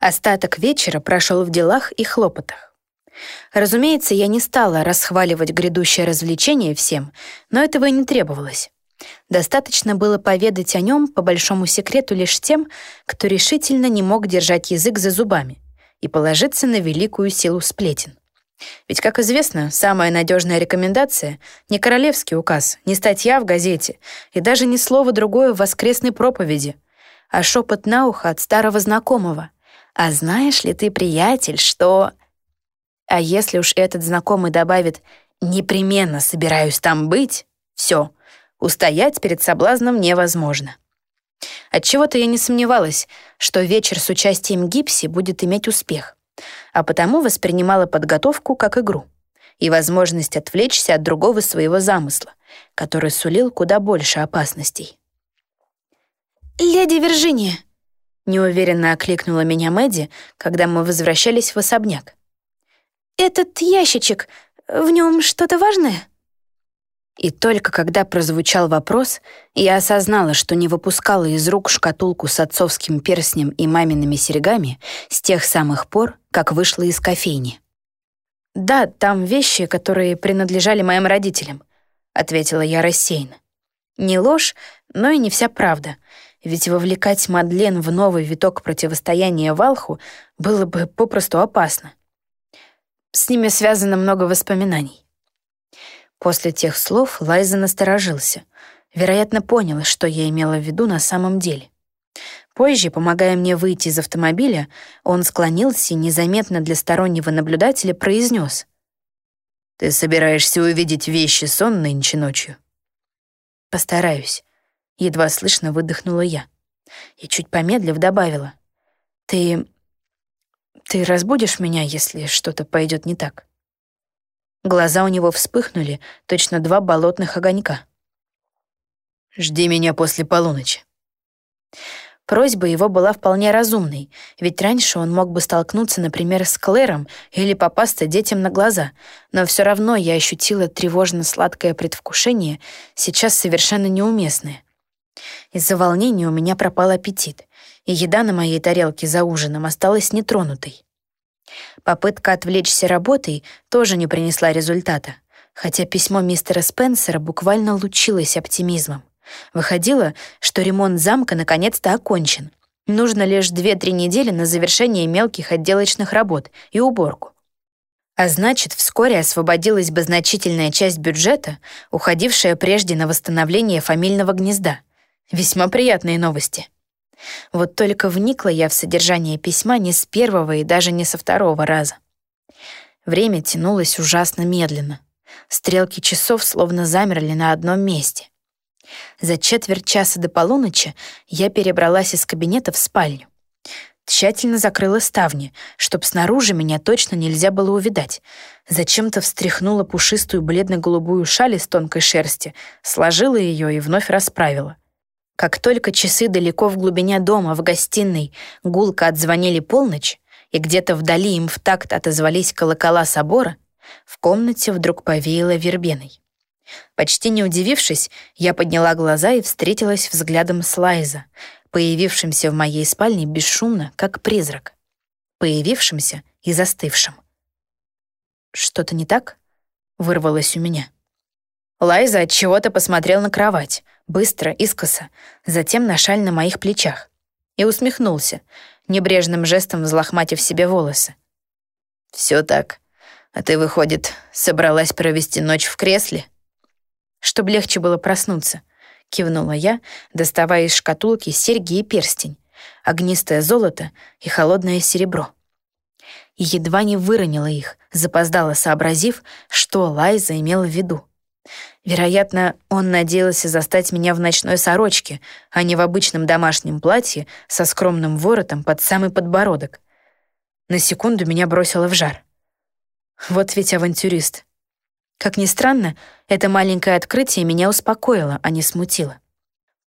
Остаток вечера прошел в делах и хлопотах. Разумеется, я не стала расхваливать грядущее развлечение всем, но этого и не требовалось. Достаточно было поведать о нем по большому секрету лишь тем, кто решительно не мог держать язык за зубами и положиться на великую силу сплетен. Ведь, как известно, самая надежная рекомендация — не королевский указ, не статья в газете и даже не слово другое в воскресной проповеди, а шепот на ухо от старого знакомого. «А знаешь ли ты, приятель, что...» А если уж этот знакомый добавит «непременно собираюсь там быть», все, устоять перед соблазном невозможно. Отчего-то я не сомневалась, что вечер с участием Гипси будет иметь успех, а потому воспринимала подготовку как игру и возможность отвлечься от другого своего замысла, который сулил куда больше опасностей. «Леди Виржиния!» — неуверенно окликнула меня Мэдди, когда мы возвращались в особняк. «Этот ящичек, в нем что-то важное?» И только когда прозвучал вопрос, я осознала, что не выпускала из рук шкатулку с отцовским перстнем и мамиными серьгами с тех самых пор, как вышла из кофейни. «Да, там вещи, которые принадлежали моим родителям», — ответила я рассеянно. Не ложь, но и не вся правда, ведь вовлекать Мадлен в новый виток противостояния Валху было бы попросту опасно. С ними связано много воспоминаний. После тех слов Лайза насторожился. Вероятно, понял, что я имела в виду на самом деле. Позже, помогая мне выйти из автомобиля, он склонился и незаметно для стороннего наблюдателя произнес. «Ты собираешься увидеть вещи сон нынче ночью?» «Постараюсь», — едва слышно выдохнула я. И чуть помедлив добавила. «Ты... ты разбудишь меня, если что-то пойдет не так?» Глаза у него вспыхнули, точно два болотных огонька. «Жди меня после полуночи». Просьба его была вполне разумной, ведь раньше он мог бы столкнуться, например, с Клэром или попасться детям на глаза, но все равно я ощутила тревожно-сладкое предвкушение, сейчас совершенно неуместное. Из-за волнения у меня пропал аппетит, и еда на моей тарелке за ужином осталась нетронутой. Попытка отвлечься работой тоже не принесла результата, хотя письмо мистера Спенсера буквально лучилось оптимизмом. Выходило, что ремонт замка наконец-то окончен. Нужно лишь 2-3 недели на завершение мелких отделочных работ и уборку. А значит, вскоре освободилась бы значительная часть бюджета, уходившая прежде на восстановление фамильного гнезда. Весьма приятные новости. Вот только вникла я в содержание письма не с первого и даже не со второго раза. Время тянулось ужасно медленно. Стрелки часов словно замерли на одном месте. За четверть часа до полуночи я перебралась из кабинета в спальню. Тщательно закрыла ставни, чтоб снаружи меня точно нельзя было увидать. Зачем-то встряхнула пушистую бледно-голубую шаль из тонкой шерсти, сложила ее и вновь расправила. Как только часы далеко в глубине дома, в гостиной, гулко отзвонили полночь, и где-то вдали им в такт отозвались колокола собора, в комнате вдруг повеяло вербеной. Почти не удивившись, я подняла глаза и встретилась взглядом с Лайза, появившимся в моей спальне бесшумно, как призрак. Появившимся и застывшим. «Что-то не так?» — вырвалось у меня. Лайза от чего-то посмотрел на кровать, быстро, искоса, затем на шаль на моих плечах. И усмехнулся, небрежным жестом взлохматив себе волосы. «Все так. А ты, выходит, собралась провести ночь в кресле?» «Чтобы легче было проснуться», — кивнула я, доставая из шкатулки серьги и перстень, огнистое золото и холодное серебро. И едва не выронила их, запоздала сообразив, что Лайза имела в виду. Вероятно, он надеялся застать меня в ночной сорочке, а не в обычном домашнем платье со скромным воротом под самый подбородок. На секунду меня бросило в жар. Вот ведь авантюрист. Как ни странно, это маленькое открытие меня успокоило, а не смутило.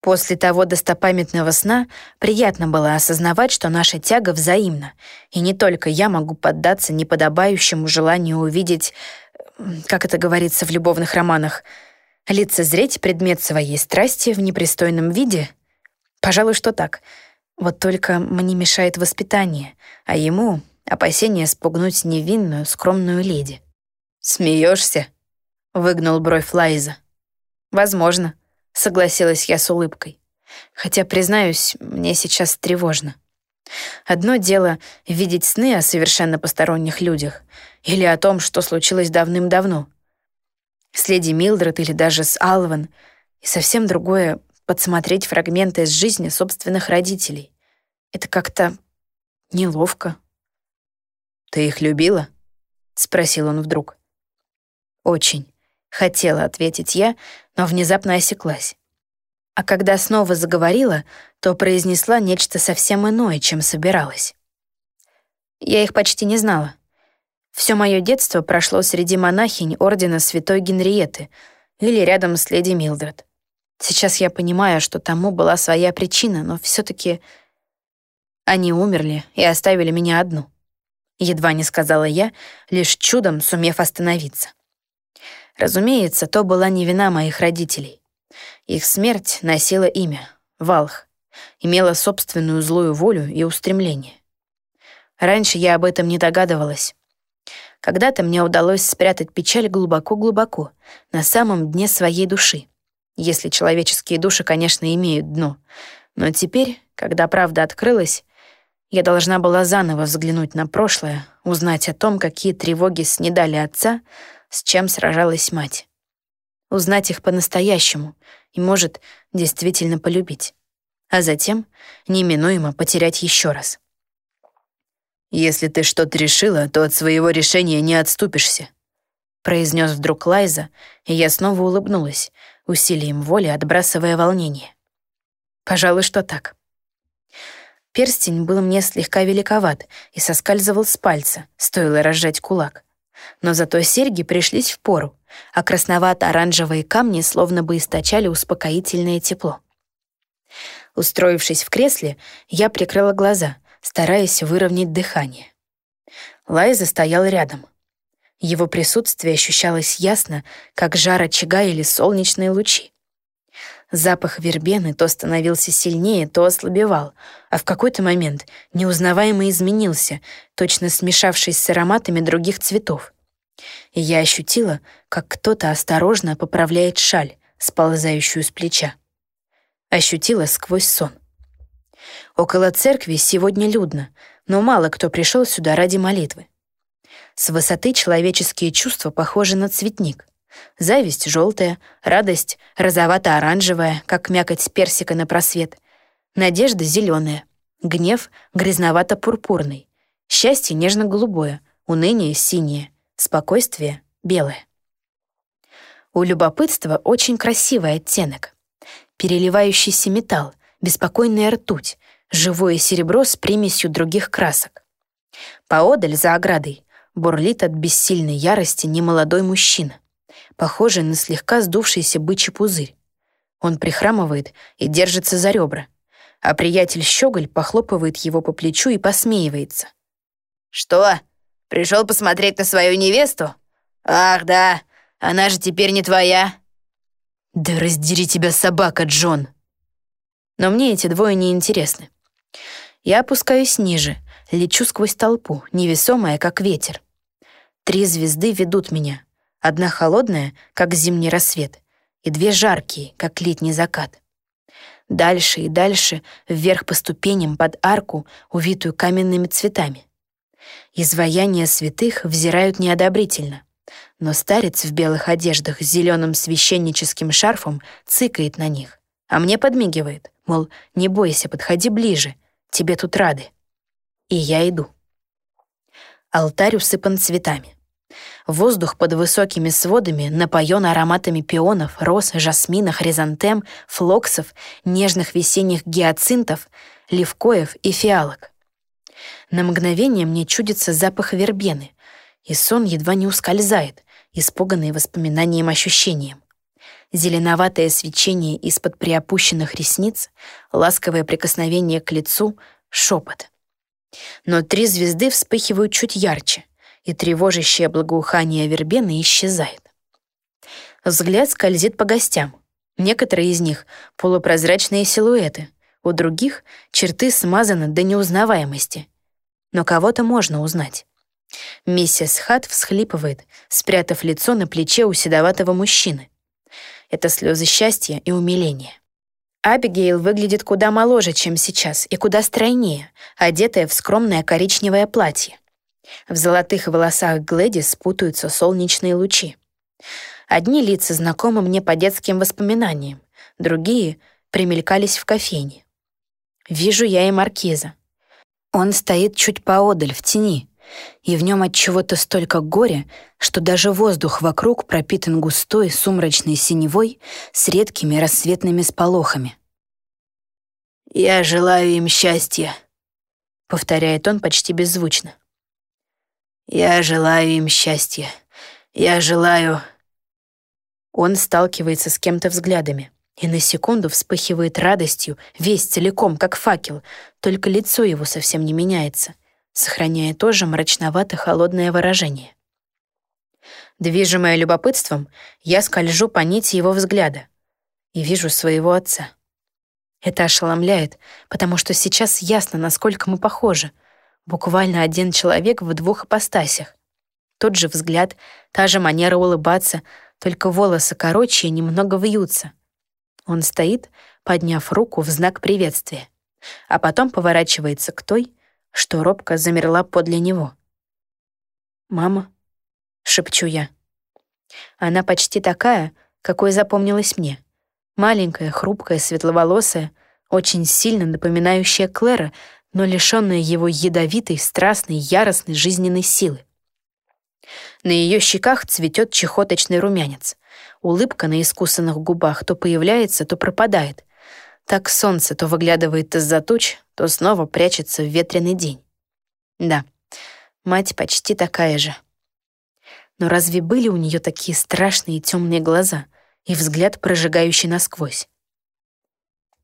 После того достопамятного сна приятно было осознавать, что наша тяга взаимна, и не только я могу поддаться неподобающему желанию увидеть как это говорится в любовных романах, лицезреть предмет своей страсти в непристойном виде? Пожалуй, что так. Вот только мне мешает воспитание, а ему — опасение спугнуть невинную, скромную леди. «Смеешься?» — выгнул бровь Лайза. «Возможно», — согласилась я с улыбкой. Хотя, признаюсь, мне сейчас тревожно. Одно дело — видеть сны о совершенно посторонних людях или о том, что случилось давным-давно. С леди Милдред или даже с Алван. И совсем другое — подсмотреть фрагменты из жизни собственных родителей. Это как-то неловко. «Ты их любила?» — спросил он вдруг. «Очень», — хотела ответить я, но внезапно осеклась. А когда снова заговорила, то произнесла нечто совсем иное, чем собиралась. Я их почти не знала. Все мое детство прошло среди монахинь Ордена Святой Генриеты или рядом с леди Милдред. Сейчас я понимаю, что тому была своя причина, но все таки они умерли и оставили меня одну. Едва не сказала я, лишь чудом сумев остановиться. Разумеется, то была не вина моих родителей. Их смерть носила имя — Валх, имела собственную злую волю и устремление. Раньше я об этом не догадывалась. Когда-то мне удалось спрятать печаль глубоко-глубоко, на самом дне своей души. Если человеческие души, конечно, имеют дно. Но теперь, когда правда открылась, я должна была заново взглянуть на прошлое, узнать о том, какие тревоги снедали отца, с чем сражалась мать. Узнать их по-настоящему и, может, действительно полюбить. А затем неминуемо потерять еще раз. «Если ты что-то решила, то от своего решения не отступишься», произнес вдруг Лайза, и я снова улыбнулась, усилием воли отбрасывая волнение. Пожалуй, что так. Перстень был мне слегка великоват и соскальзывал с пальца, стоило разжать кулак. Но зато серьги пришлись в пору, а красновато-оранжевые камни словно бы источали успокоительное тепло. Устроившись в кресле, я прикрыла глаза, стараясь выровнять дыхание. Лайза стоял рядом. Его присутствие ощущалось ясно, как жар очага или солнечные лучи. Запах вербены то становился сильнее, то ослабевал, а в какой-то момент неузнаваемо изменился, точно смешавшись с ароматами других цветов. И я ощутила, как кто-то осторожно поправляет шаль, сползающую с плеча. Ощутила сквозь сон. Около церкви сегодня людно, но мало кто пришел сюда ради молитвы. С высоты человеческие чувства похожи на цветник. Зависть желтая, радость розовато-оранжевая, как мякоть персика на просвет. Надежда зеленая, гнев грязновато-пурпурный, счастье нежно-голубое, уныние синее, спокойствие белое. У любопытства очень красивый оттенок. Переливающийся металл, беспокойная ртуть, живое серебро с примесью других красок. Поодаль, за оградой, бурлит от бессильной ярости немолодой мужчина похожий на слегка сдувшийся бычий пузырь. Он прихрамывает и держится за ребра, а приятель Щеголь похлопывает его по плечу и посмеивается. «Что, пришел посмотреть на свою невесту? Ах, да, она же теперь не твоя». «Да раздери тебя, собака, Джон!» Но мне эти двое не интересны. Я опускаюсь ниже, лечу сквозь толпу, невесомая, как ветер. Три звезды ведут меня — Одна холодная, как зимний рассвет, и две жаркие, как летний закат. Дальше и дальше, вверх по ступеням под арку, увитую каменными цветами. Изваяния святых взирают неодобрительно, но старец в белых одеждах с зеленым священническим шарфом цыкает на них, а мне подмигивает, мол, не бойся, подходи ближе, тебе тут рады. И я иду. Алтарь усыпан цветами. Воздух под высокими сводами напоен ароматами пионов, роз, жасмина, хризантем, флоксов, нежных весенних гиацинтов, левкоев и фиалок. На мгновение мне чудится запах вербены, и сон едва не ускользает, испуганный воспоминанием ощущением. Зеленоватое свечение из-под приопущенных ресниц, ласковое прикосновение к лицу, шепот. Но три звезды вспыхивают чуть ярче, и тревожащее благоухание вербены исчезает. Взгляд скользит по гостям. Некоторые из них — полупрозрачные силуэты, У других черты смазаны до неузнаваемости. Но кого-то можно узнать. Миссис Хат всхлипывает, спрятав лицо на плече у седоватого мужчины. Это слезы счастья и умиления. Абигейл выглядит куда моложе, чем сейчас, и куда стройнее, одетая в скромное коричневое платье. В золотых волосах Глэдис спутаются солнечные лучи. Одни лица знакомы мне по детским воспоминаниям, другие примелькались в кофейне. Вижу я и маркиза. Он стоит чуть поодаль, в тени, и в нем от чего-то столько горя, что даже воздух вокруг пропитан густой сумрачной синевой с редкими рассветными сполохами. «Я желаю им счастья», — повторяет он почти беззвучно. «Я желаю им счастья. Я желаю...» Он сталкивается с кем-то взглядами и на секунду вспыхивает радостью, весь целиком, как факел, только лицо его совсем не меняется, сохраняя тоже мрачновато-холодное выражение. Движимая любопытством, я скольжу по нити его взгляда и вижу своего отца. Это ошеломляет, потому что сейчас ясно, насколько мы похожи. Буквально один человек в двух ипостасях. Тот же взгляд, та же манера улыбаться, только волосы короче и немного вьются. Он стоит, подняв руку в знак приветствия, а потом поворачивается к той, что робко замерла подле него. «Мама», — шепчу я. Она почти такая, какой запомнилась мне. Маленькая, хрупкая, светловолосая, очень сильно напоминающая Клэра, но лишённая его ядовитой, страстной, яростной жизненной силы. На ее щеках цветет чехоточный румянец. Улыбка на искусанных губах то появляется, то пропадает. Так солнце то выглядывает из-за туч, то снова прячется в ветреный день. Да, мать почти такая же. Но разве были у нее такие страшные темные глаза и взгляд, прожигающий насквозь?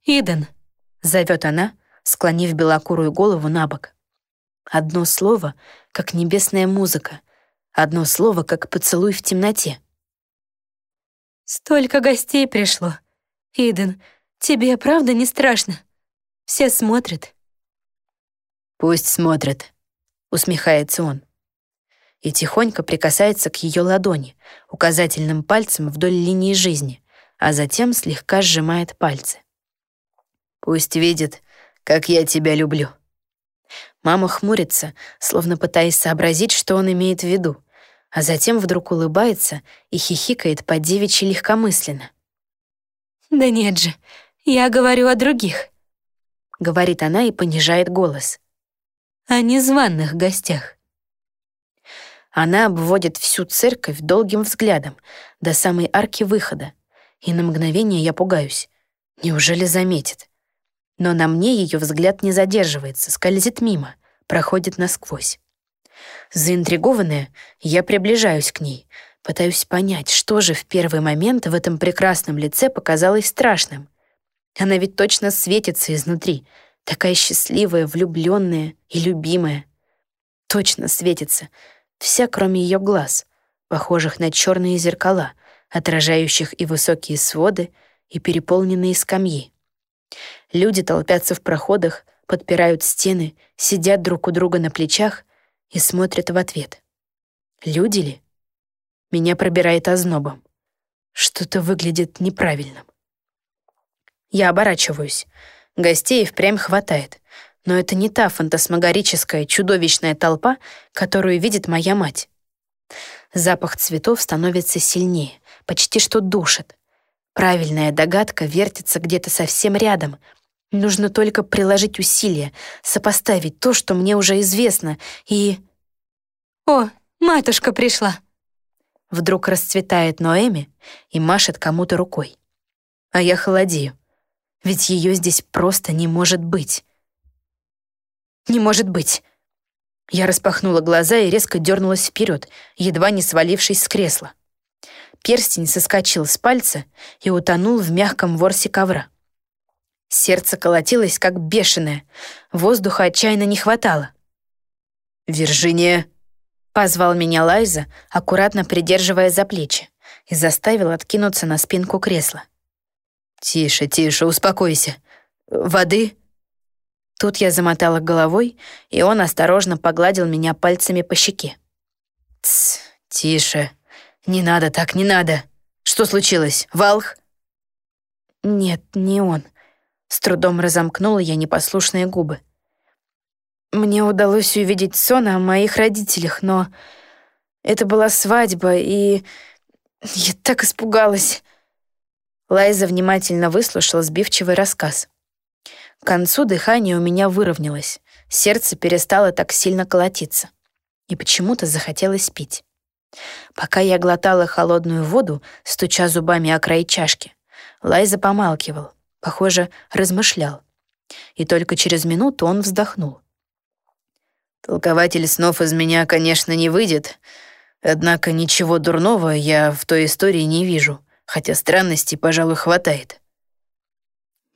«Иден», — зовет она, склонив белокурую голову на бок. Одно слово, как небесная музыка, Одно слово, как поцелуй в темноте. «Столько гостей пришло. Иден, тебе правда не страшно? Все смотрят». «Пусть смотрят», — усмехается он. И тихонько прикасается к ее ладони, указательным пальцем вдоль линии жизни, а затем слегка сжимает пальцы. «Пусть видит, как я тебя люблю». Мама хмурится, словно пытаясь сообразить, что он имеет в виду, а затем вдруг улыбается и хихикает по девичьи легкомысленно. «Да нет же, я говорю о других», — говорит она и понижает голос. «О незваных гостях». Она обводит всю церковь долгим взглядом до самой арки выхода, и на мгновение я пугаюсь. Неужели заметит? Но на мне ее взгляд не задерживается, скользит мимо, проходит насквозь. Заинтригованная, я приближаюсь к ней, пытаюсь понять, что же в первый момент в этом прекрасном лице показалось страшным. Она ведь точно светится изнутри, такая счастливая, влюбленная и любимая. Точно светится, вся кроме ее глаз, похожих на черные зеркала, отражающих и высокие своды, и переполненные скамьи. Люди толпятся в проходах, подпирают стены, сидят друг у друга на плечах и смотрят в ответ. Люди ли? Меня пробирает ознобом. Что-то выглядит неправильным. Я оборачиваюсь. Гостей впрямь хватает. Но это не та фантасмагорическая, чудовищная толпа, которую видит моя мать. Запах цветов становится сильнее, почти что душит. Правильная догадка вертится где-то совсем рядом, Нужно только приложить усилия, сопоставить то, что мне уже известно, и... «О, матушка пришла!» Вдруг расцветает Ноэми и машет кому-то рукой. А я холодею, ведь ее здесь просто не может быть. Не может быть. Я распахнула глаза и резко дернулась вперед, едва не свалившись с кресла. Перстень соскочил с пальца и утонул в мягком ворсе ковра. Сердце колотилось, как бешеное. Воздуха отчаянно не хватало. «Виржиния!» — позвал меня Лайза, аккуратно придерживая за плечи, и заставил откинуться на спинку кресла. «Тише, тише, успокойся. воды?» Тут я замотала головой, и он осторожно погладил меня пальцами по щеке. «Тсс, тише. Не надо так, не надо. Что случилось, Валх?» «Нет, не он». С трудом разомкнула я непослушные губы. Мне удалось увидеть сон о моих родителях, но это была свадьба, и я так испугалась. Лайза внимательно выслушала сбивчивый рассказ. К концу дыхание у меня выровнялось, сердце перестало так сильно колотиться. И почему-то захотелось пить. Пока я глотала холодную воду, стуча зубами о край чашки, Лайза помалкивал, похоже, размышлял. И только через минуту он вздохнул. «Толкователь снов из меня, конечно, не выйдет, однако ничего дурного я в той истории не вижу, хотя странностей, пожалуй, хватает».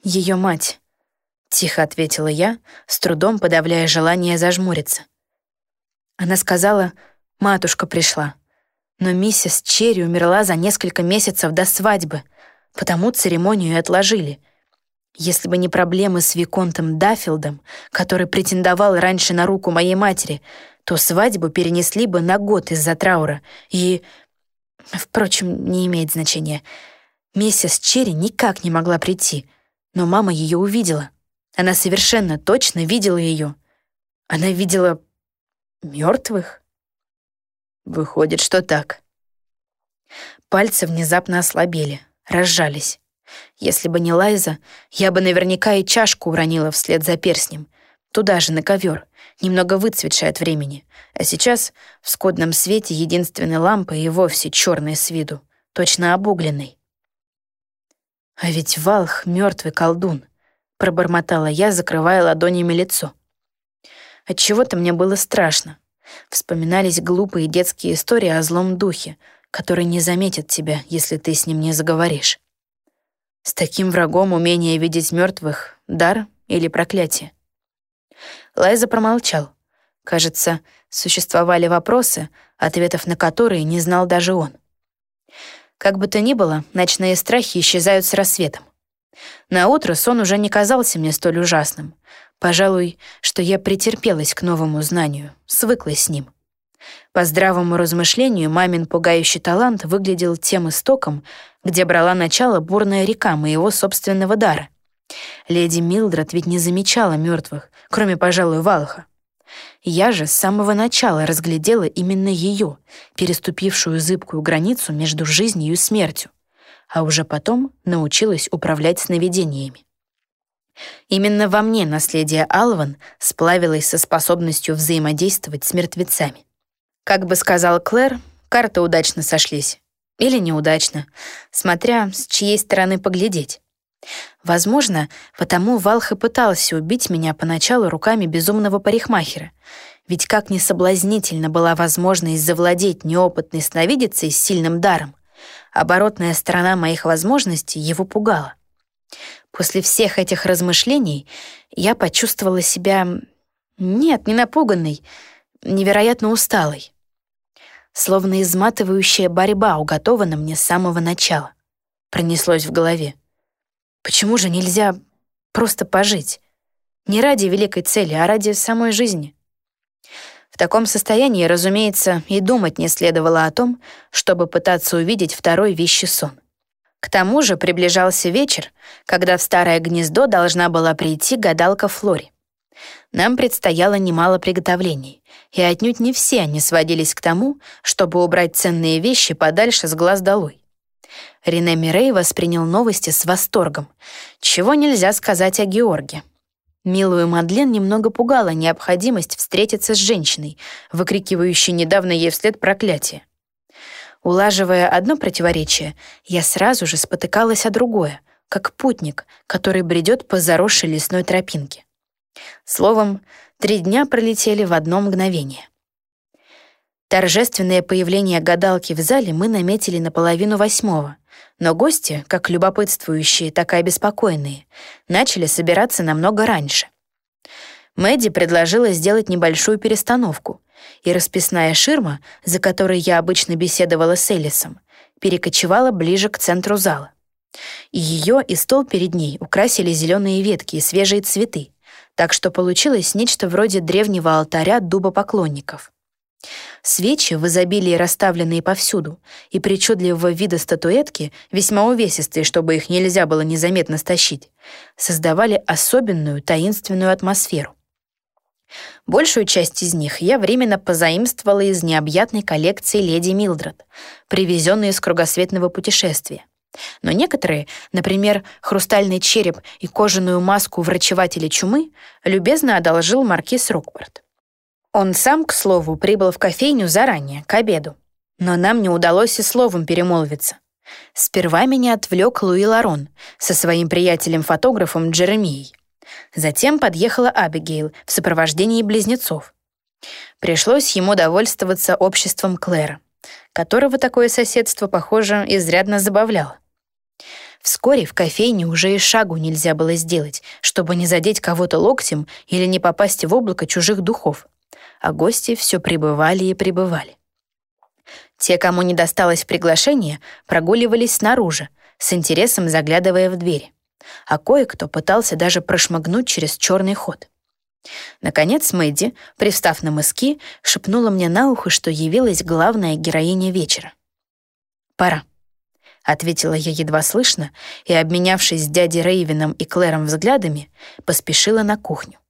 Ее мать», — тихо ответила я, с трудом подавляя желание зажмуриться. Она сказала, матушка пришла. Но миссис Черри умерла за несколько месяцев до свадьбы, потому церемонию отложили. Если бы не проблемы с Виконтом Даффилдом, который претендовал раньше на руку моей матери, то свадьбу перенесли бы на год из-за траура. И... Впрочем, не имеет значения. Миссис Черри никак не могла прийти, но мама ее увидела. Она совершенно точно видела ее. Она видела мертвых. Выходит, что так. Пальцы внезапно ослабели, разжались. Если бы не Лайза, я бы наверняка и чашку уронила вслед за перстнем. Туда же, на ковер, немного выцветший от времени. А сейчас в скудном свете единственной лампы и вовсе черной с виду, точно обугленной. «А ведь Валх — мертвый колдун», — пробормотала я, закрывая ладонями лицо. Отчего-то мне было страшно. Вспоминались глупые детские истории о злом духе, который не заметит тебя, если ты с ним не заговоришь. С таким врагом умение видеть мертвых — дар или проклятие? Лайза промолчал. Кажется, существовали вопросы, ответов на которые не знал даже он. Как бы то ни было, ночные страхи исчезают с рассветом. На утро сон уже не казался мне столь ужасным. Пожалуй, что я претерпелась к новому знанию, свыклась с ним. По здравому размышлению, мамин пугающий талант выглядел тем истоком, где брала начало бурная река моего собственного дара. Леди Милдред ведь не замечала мертвых, кроме, пожалуй, Валха. Я же с самого начала разглядела именно ее, переступившую зыбкую границу между жизнью и смертью, а уже потом научилась управлять сновидениями. Именно во мне наследие Алван сплавилось со способностью взаимодействовать с мертвецами. Как бы сказал Клэр, карты удачно сошлись. Или неудачно, смотря с чьей стороны поглядеть. Возможно, потому Валх и пытался убить меня поначалу руками безумного парикмахера. Ведь как не соблазнительно была возможность завладеть неопытной сновидицей с сильным даром, оборотная сторона моих возможностей его пугала. После всех этих размышлений я почувствовала себя... Нет, не напуганной, невероятно усталой. Словно изматывающая борьба уготована мне с самого начала. Пронеслось в голове. Почему же нельзя просто пожить? Не ради великой цели, а ради самой жизни. В таком состоянии, разумеется, и думать не следовало о том, чтобы пытаться увидеть второй вещи сон. К тому же приближался вечер, когда в старое гнездо должна была прийти гадалка Флори. Нам предстояло немало приготовлений, и отнюдь не все они сводились к тому, чтобы убрать ценные вещи подальше с глаз долой. Рене Мирей воспринял новости с восторгом, чего нельзя сказать о Георге. Милую Мадлен немного пугала необходимость встретиться с женщиной, выкрикивающей недавно ей вслед проклятие. Улаживая одно противоречие, я сразу же спотыкалась о другое, как путник, который бредет по заросшей лесной тропинке. Словом, три дня пролетели в одно мгновение. Торжественное появление гадалки в зале мы наметили на половину восьмого, но гости, как любопытствующие, так и обеспокоенные, начали собираться намного раньше. Мэдди предложила сделать небольшую перестановку, и расписная ширма, за которой я обычно беседовала с Элисом, перекочевала ближе к центру зала. И ее, и стол перед ней украсили зеленые ветки и свежие цветы, так что получилось нечто вроде древнего алтаря дуба поклонников. Свечи, в изобилии расставленные повсюду, и причудливого вида статуэтки, весьма увесистые, чтобы их нельзя было незаметно стащить, создавали особенную таинственную атмосферу. Большую часть из них я временно позаимствовала из необъятной коллекции леди Милдред, привезенной из кругосветного путешествия. Но некоторые, например, хрустальный череп и кожаную маску врачевателя чумы, любезно одолжил маркиз Рокпорт. Он сам, к слову, прибыл в кофейню заранее, к обеду. Но нам не удалось и словом перемолвиться. Сперва меня отвлек Луи Ларон со своим приятелем-фотографом Джеремией. Затем подъехала Абигейл в сопровождении близнецов. Пришлось ему довольствоваться обществом Клэра, которого такое соседство, похоже, изрядно забавляло. Вскоре в кофейне уже и шагу нельзя было сделать, чтобы не задеть кого-то локтем или не попасть в облако чужих духов. А гости все прибывали и прибывали. Те, кому не досталось приглашение, прогуливались снаружи, с интересом заглядывая в двери. А кое-кто пытался даже прошмыгнуть через черный ход. Наконец Мэдди, привстав на мыски, шепнула мне на ухо, что явилась главная героиня вечера. «Пора». — ответила я едва слышно и, обменявшись с дядей Рейвином и Клэром взглядами, поспешила на кухню.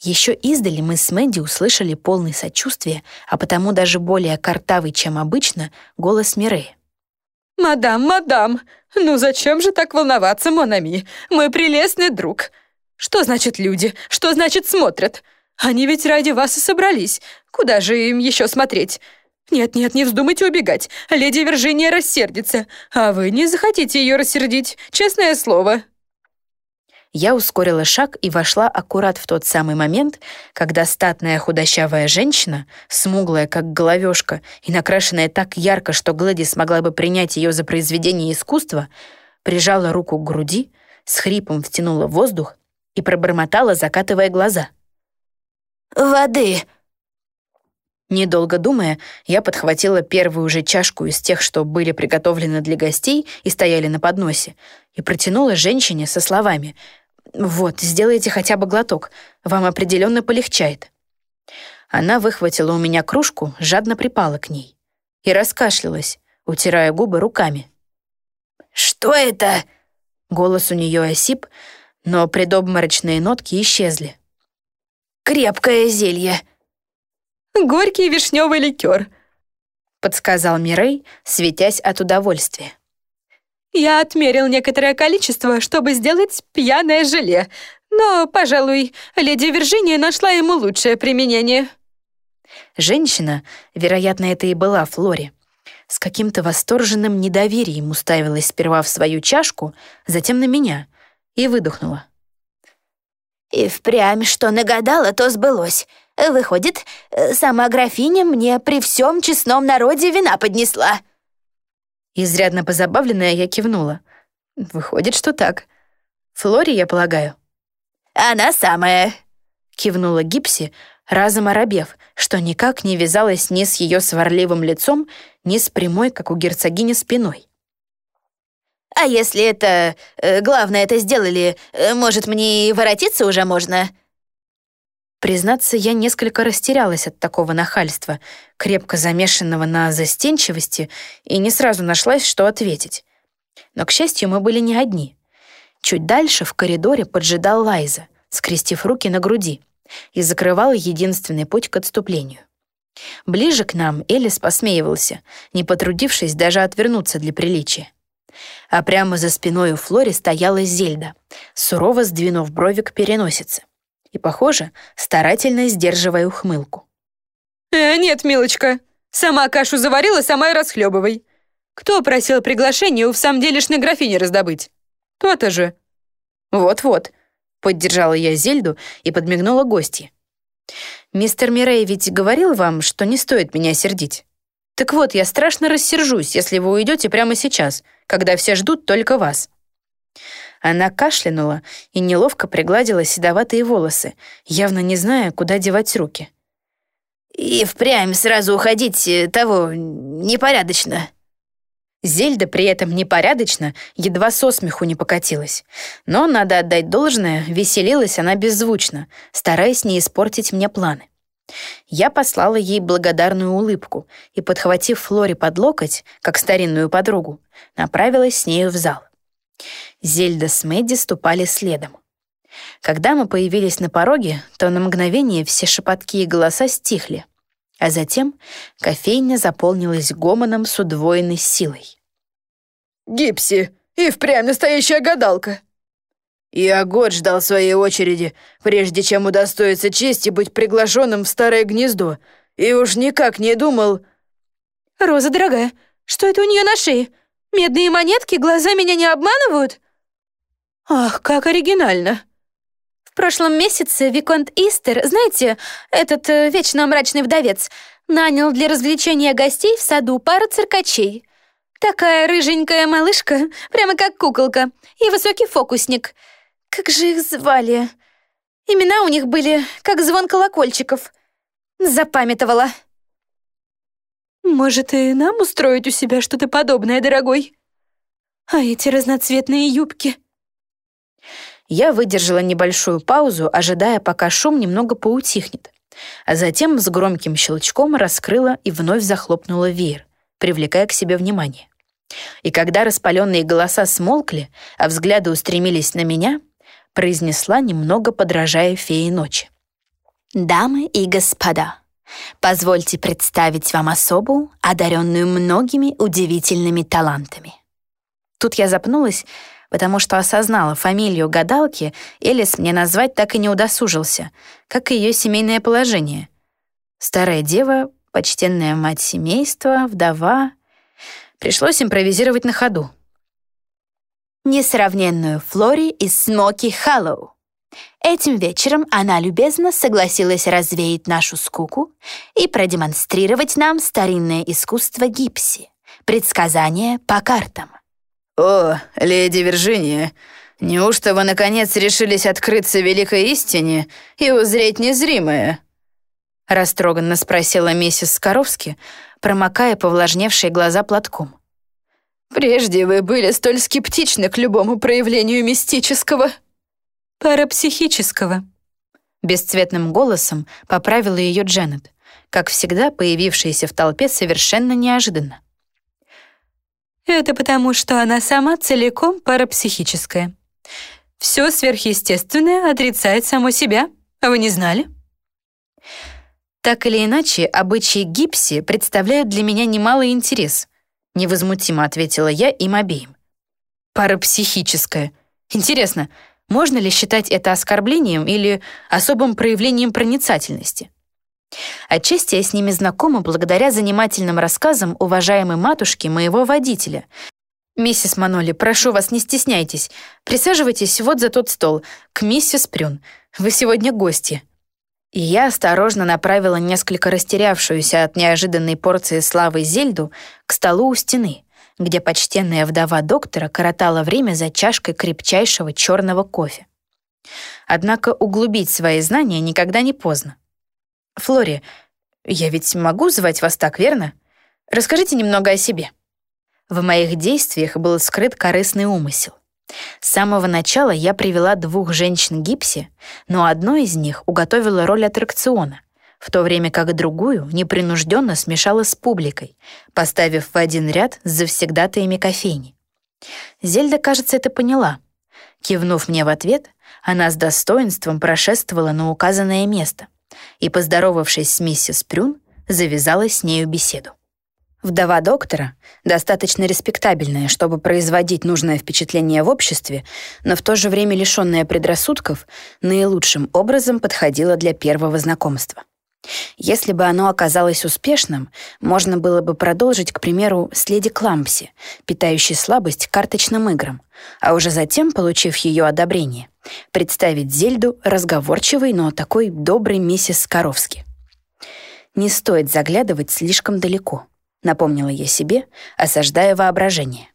Еще издали мы с Мэдди услышали полный сочувствия, а потому даже более картавый, чем обычно, голос Мирея. «Мадам, мадам, ну зачем же так волноваться, Монами? Мой прелестный друг. Что значит люди? Что значит смотрят? Они ведь ради вас и собрались. Куда же им еще смотреть? «Нет-нет, не вздумайте убегать. Леди Виржиния рассердится, а вы не захотите ее рассердить, честное слово». Я ускорила шаг и вошла аккурат в тот самый момент, когда статная худощавая женщина, смуглая как головешка и накрашенная так ярко, что Глэди смогла бы принять ее за произведение искусства, прижала руку к груди, с хрипом втянула воздух и пробормотала, закатывая глаза. «Воды!» Недолго думая, я подхватила первую же чашку из тех, что были приготовлены для гостей и стояли на подносе, и протянула женщине со словами «Вот, сделайте хотя бы глоток, вам определенно полегчает». Она выхватила у меня кружку, жадно припала к ней и раскашлялась, утирая губы руками. «Что это?» Голос у нее осип, но предобморочные нотки исчезли. «Крепкое зелье», горький вишневый ликер», — подсказал Мирей, светясь от удовольствия. «Я отмерил некоторое количество, чтобы сделать пьяное желе, но, пожалуй, леди Виржиния нашла ему лучшее применение». Женщина, вероятно, это и была Флори, с каким-то восторженным недоверием уставилась сперва в свою чашку, затем на меня и выдохнула. «И впрямь, что нагадала, то сбылось. Выходит, сама графиня мне при всем честном народе вина поднесла». Изрядно позабавленная я кивнула. Выходит, что так. Флори, я полагаю. «Она самая», — кивнула Гипси, разом оробев, что никак не вязалось ни с ее сварливым лицом, ни с прямой, как у герцогини, спиной. «А если это... Э, главное это сделали, э, может, мне и воротиться уже можно?» Признаться, я несколько растерялась от такого нахальства, крепко замешанного на застенчивости, и не сразу нашлась, что ответить. Но, к счастью, мы были не одни. Чуть дальше в коридоре поджидал Лайза, скрестив руки на груди, и закрывал единственный путь к отступлению. Ближе к нам Элис посмеивался, не потрудившись даже отвернуться для приличия. А прямо за спиной у Флори стояла Зельда, сурово сдвинув брови к переносице и, похоже, старательно сдерживая ухмылку. «Э, нет, милочка, сама кашу заварила, сама и расхлебывай. Кто просил приглашение у в самом делешной графини раздобыть? То-то же». «Вот-вот», — поддержала я Зельду и подмигнула гости. «Мистер Мирей ведь говорил вам, что не стоит меня сердить. Так вот, я страшно рассержусь, если вы уйдете прямо сейчас, когда все ждут только вас». Она кашлянула и неловко пригладила седоватые волосы, явно не зная, куда девать руки. «И впрямь сразу уходить э, того непорядочно». Зельда при этом непорядочно, едва со смеху не покатилась. Но, надо отдать должное, веселилась она беззвучно, стараясь не испортить мне планы. Я послала ей благодарную улыбку и, подхватив Флори под локоть, как старинную подругу, направилась с нею в зал. Зельда с Мэдди ступали следом. Когда мы появились на пороге, то на мгновение все шепотки и голоса стихли, а затем кофейня заполнилась гомоном с удвоенной силой. «Гипси! И впрямь настоящая гадалка!» И Агот ждал своей очереди, прежде чем удостоиться чести быть приглашенным в старое гнездо, и уж никак не думал... «Роза, дорогая, что это у нее на шее? Медные монетки, глаза меня не обманывают?» «Ах, как оригинально!» В прошлом месяце Виконт Истер, знаете, этот э, вечно мрачный вдовец, нанял для развлечения гостей в саду пару циркачей. Такая рыженькая малышка, прямо как куколка, и высокий фокусник. Как же их звали? Имена у них были, как звон колокольчиков. Запамятовала. Может, и нам устроить у себя что-то подобное, дорогой? А эти разноцветные юбки? Я выдержала небольшую паузу, ожидая, пока шум немного поутихнет, а затем с громким щелчком раскрыла и вновь захлопнула веер, привлекая к себе внимание. И когда распаленные голоса смолкли, а взгляды устремились на меня, произнесла, немного подражая фее ночи. «Дамы и господа, позвольте представить вам особу, одаренную многими удивительными талантами». Тут я запнулась, потому что осознала фамилию гадалки, Элис мне назвать так и не удосужился, как и ее семейное положение. Старая дева, почтенная мать семейства, вдова. Пришлось импровизировать на ходу. Несравненную Флори из Смоки Халлоу. Этим вечером она любезно согласилась развеять нашу скуку и продемонстрировать нам старинное искусство гипси, предсказания по картам. «О, леди Виржиния, неужто вы, наконец, решились открыться великой истине и узреть незримое?» Растроганно спросила миссис Скоровски, промокая повлажневшие глаза платком. «Прежде вы были столь скептичны к любому проявлению мистического». «Парапсихического», — бесцветным голосом поправила ее Дженнет, как всегда появившаяся в толпе совершенно неожиданно. Это потому, что она сама целиком парапсихическая. Все сверхъестественное отрицает само себя. А вы не знали? Так или иначе, обычаи гипси представляют для меня немалый интерес, невозмутимо ответила я им обеим. Парапсихическое. Интересно, можно ли считать это оскорблением или особым проявлением проницательности? Отчасти я с ними знакома благодаря занимательным рассказам уважаемой матушки моего водителя. «Миссис Маноли, прошу вас, не стесняйтесь. Присаживайтесь вот за тот стол, к миссис Прюн. Вы сегодня гости». И я осторожно направила несколько растерявшуюся от неожиданной порции славы Зельду к столу у стены, где почтенная вдова доктора коротала время за чашкой крепчайшего черного кофе. Однако углубить свои знания никогда не поздно. «Флори, я ведь могу звать вас так, верно? Расскажите немного о себе». В моих действиях был скрыт корыстный умысел. С самого начала я привела двух женщин гипси, но одной из них уготовила роль аттракциона, в то время как другую непринужденно смешала с публикой, поставив в один ряд с завсегдатаями кофейни. Зельда, кажется, это поняла. Кивнув мне в ответ, она с достоинством прошествовала на указанное место, и, поздоровавшись с миссис Прюн, завязала с нею беседу. Вдова доктора, достаточно респектабельная, чтобы производить нужное впечатление в обществе, но в то же время лишенная предрассудков, наилучшим образом подходила для первого знакомства. Если бы оно оказалось успешным, можно было бы продолжить, к примеру, с леди Клампси, питающей слабость карточным играм, а уже затем, получив ее одобрение, представить Зельду разговорчивой, но такой доброй миссис Скоровски. «Не стоит заглядывать слишком далеко», — напомнила я себе, осаждая воображение.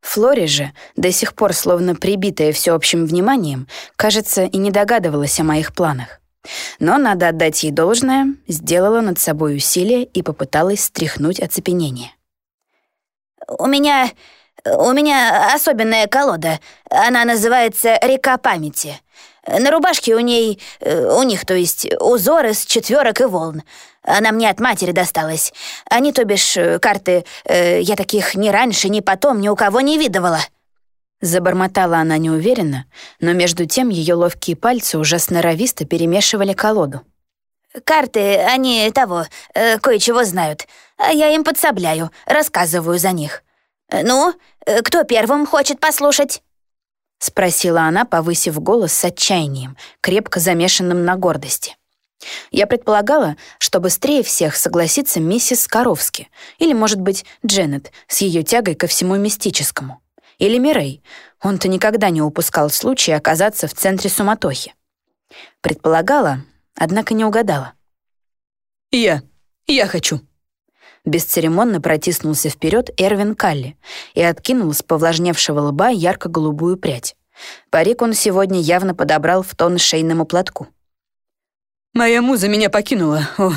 Флори же, до сих пор словно прибитая всеобщим вниманием, кажется, и не догадывалась о моих планах. Но, надо отдать ей должное, сделала над собой усилие и попыталась стряхнуть оцепенение. У меня... у меня особенная колода. Она называется «Река памяти». На рубашке у ней... у них, то есть, узоры с четверок и волн. Она мне от матери досталась. Они, то бишь, карты, я таких ни раньше, ни потом ни у кого не видывала». Забормотала она неуверенно, но между тем ее ловкие пальцы уже сноровисто перемешивали колоду. «Карты, они того, э, кое-чего знают, а я им подсобляю, рассказываю за них. Ну, э, кто первым хочет послушать?» Спросила она, повысив голос с отчаянием, крепко замешанным на гордости. Я предполагала, что быстрее всех согласится миссис Скоровски, или, может быть, Дженнет с ее тягой ко всему мистическому. Или Мирей. Он-то никогда не упускал случая оказаться в центре суматохи. Предполагала, однако не угадала. «Я. Я хочу». Бесцеремонно протиснулся вперед Эрвин Калли и откинул с повлажневшего лба ярко-голубую прядь. Парик он сегодня явно подобрал в тон шейному платку. «Моя муза меня покинула. О,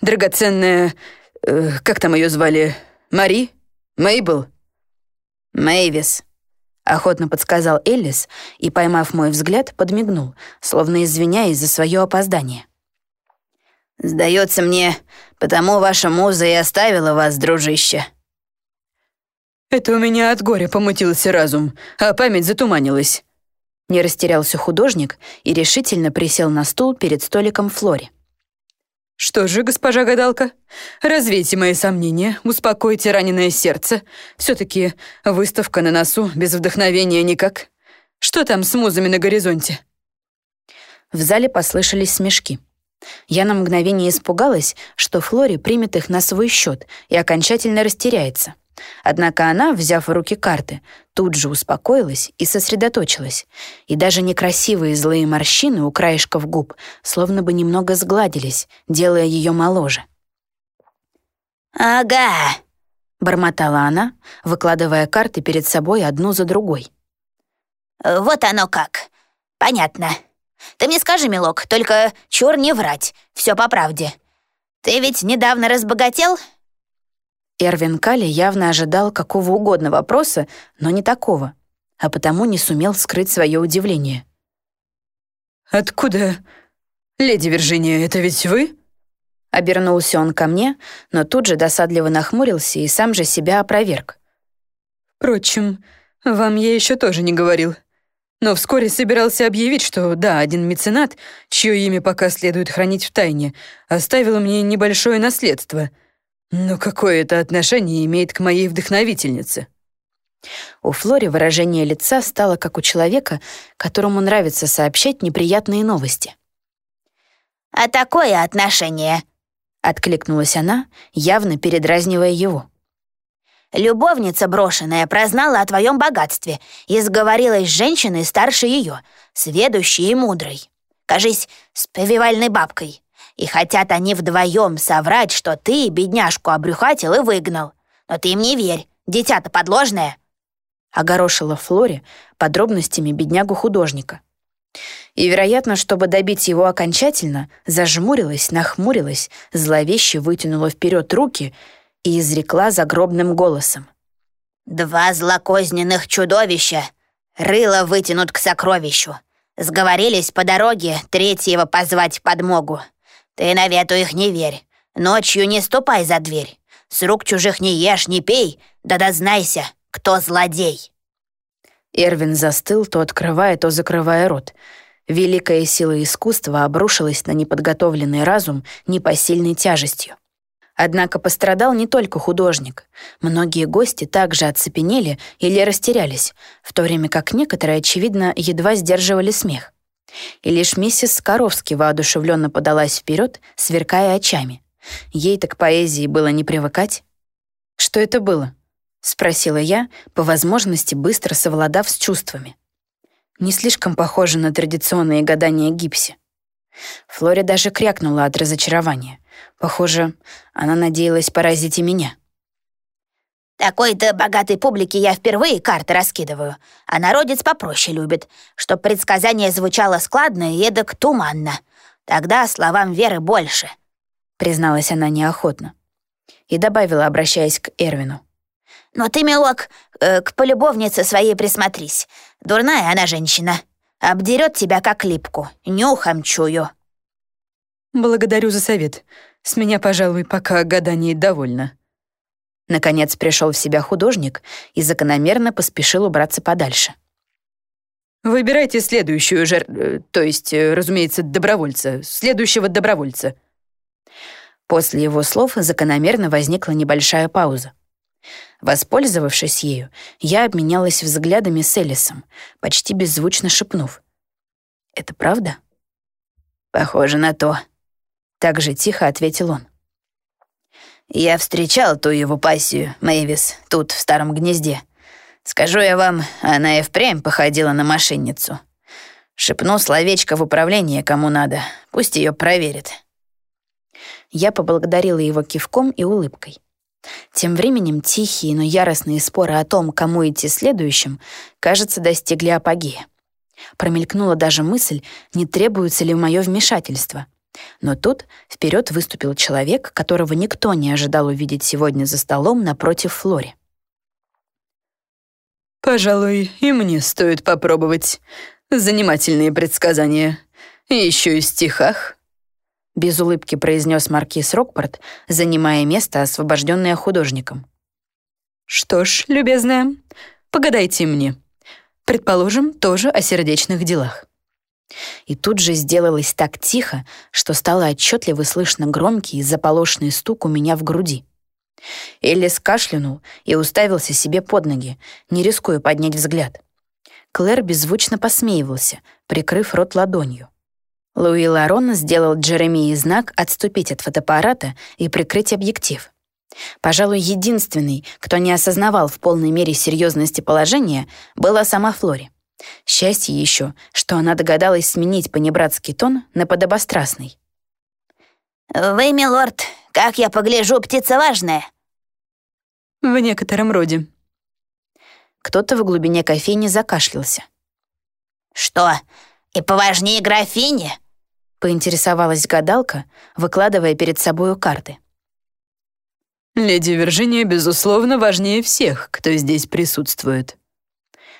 драгоценная... Э, как там ее звали? Мари? Мейбл?» «Мэйвис», — охотно подсказал Эллис и, поймав мой взгляд, подмигнул, словно извиняясь за свое опоздание. «Сдается мне, потому ваша муза и оставила вас, дружище». «Это у меня от горя помутился разум, а память затуманилась». Не растерялся художник и решительно присел на стул перед столиком Флори. «Что же, госпожа гадалка, развейте мои сомнения, успокойте раненое сердце. Все-таки выставка на носу, без вдохновения никак. Что там с музами на горизонте?» В зале послышались смешки. Я на мгновение испугалась, что Флори примет их на свой счет и окончательно растеряется. Однако она, взяв в руки карты, тут же успокоилась и сосредоточилась, и даже некрасивые злые морщины у краешков губ словно бы немного сгладились, делая ее моложе. «Ага», — бормотала она, выкладывая карты перед собой одну за другой. «Вот оно как. Понятно. Ты мне скажи, милок, только чур не врать, все по правде. Ты ведь недавно разбогател?» Эрвин Калли явно ожидал какого угодно вопроса, но не такого, а потому не сумел скрыть свое удивление. «Откуда? Леди Виржиния, это ведь вы?» Обернулся он ко мне, но тут же досадливо нахмурился и сам же себя опроверг. «Впрочем, вам я еще тоже не говорил. Но вскоре собирался объявить, что да, один меценат, чье имя пока следует хранить в тайне, оставил мне небольшое наследство — но какое это отношение имеет к моей вдохновительнице? У Флори выражение лица стало как у человека, которому нравится сообщать неприятные новости. «А такое отношение?» — откликнулась она, явно передразнивая его. «Любовница брошенная прознала о твоем богатстве и сговорилась с женщиной старше ее, сведущей и мудрой. Кажись, с повивальной бабкой и хотят они вдвоем соврать, что ты бедняжку обрюхатил и выгнал. Но ты им не верь, дитя-то подложное». Огорошила Флори подробностями беднягу-художника. И, вероятно, чтобы добить его окончательно, зажмурилась, нахмурилась, зловеще вытянула вперед руки и изрекла загробным голосом. «Два злокозненных чудовища рыло вытянут к сокровищу. Сговорились по дороге третьего позвать подмогу. «Ты на вету их не верь. Ночью не ступай за дверь. С рук чужих не ешь, не пей, да дознайся, кто злодей». Эрвин застыл, то открывая, то закрывая рот. Великая сила искусства обрушилась на неподготовленный разум непосильной тяжестью. Однако пострадал не только художник. Многие гости также оцепенели или растерялись, в то время как некоторые, очевидно, едва сдерживали смех. И лишь миссис Скоровски воодушевленно подалась вперед, сверкая очами. Ей-то к поэзии было не привыкать. «Что это было?» — спросила я, по возможности быстро совладав с чувствами. Не слишком похоже на традиционные гадания гипси. Флори даже крякнула от разочарования. Похоже, она надеялась поразить и меня. Такой-то богатой публике я впервые карты раскидываю, а народец попроще любит, чтоб предсказание звучало складно и эдак туманно. Тогда словам веры больше», — призналась она неохотно. И добавила, обращаясь к Эрвину. Но ты, милок, э, к полюбовнице своей присмотрись. Дурная она женщина. Обдерет тебя как липку. Нюхом чую». «Благодарю за совет. С меня, пожалуй, пока гадание довольно». Наконец пришел в себя художник и закономерно поспешил убраться подальше. «Выбирайте следующую жер... Э, то есть, э, разумеется, добровольца. Следующего добровольца». После его слов закономерно возникла небольшая пауза. Воспользовавшись ею, я обменялась взглядами с Элисом, почти беззвучно шепнув. «Это правда?» «Похоже на то», — так же тихо ответил он. «Я встречал ту его пассию, Мэйвис, тут, в старом гнезде. Скажу я вам, она и впрямь походила на мошенницу. Шепну словечко в управление кому надо, пусть ее проверит». Я поблагодарила его кивком и улыбкой. Тем временем тихие, но яростные споры о том, кому идти следующим, кажется, достигли апогея. Промелькнула даже мысль, не требуется ли мое вмешательство. Но тут вперед выступил человек, которого никто не ожидал увидеть сегодня за столом напротив Флори. «Пожалуй, и мне стоит попробовать. Занимательные предсказания. И еще и в стихах». Без улыбки произнес маркиз Рокпорт, занимая место, освобожденное художником. «Что ж, любезная, погадайте мне. Предположим, тоже о сердечных делах». И тут же сделалось так тихо, что стало отчетливо слышно громкий заполошный стук у меня в груди. Эллис кашлянул и уставился себе под ноги, не рискуя поднять взгляд. Клэр беззвучно посмеивался, прикрыв рот ладонью. Луи Ларон сделал Джеремии знак отступить от фотоаппарата и прикрыть объектив. Пожалуй, единственный, кто не осознавал в полной мере серьезности положения, была сама Флори. Счастье еще, что она догадалась сменить понебратский тон на подобострастный. «Вы, милорд, как я погляжу, птица важная?» «В некотором роде». Кто-то в глубине кофейни закашлялся. «Что, и поважнее графини?» поинтересовалась гадалка, выкладывая перед собою карты. «Леди Виржиния, безусловно, важнее всех, кто здесь присутствует»,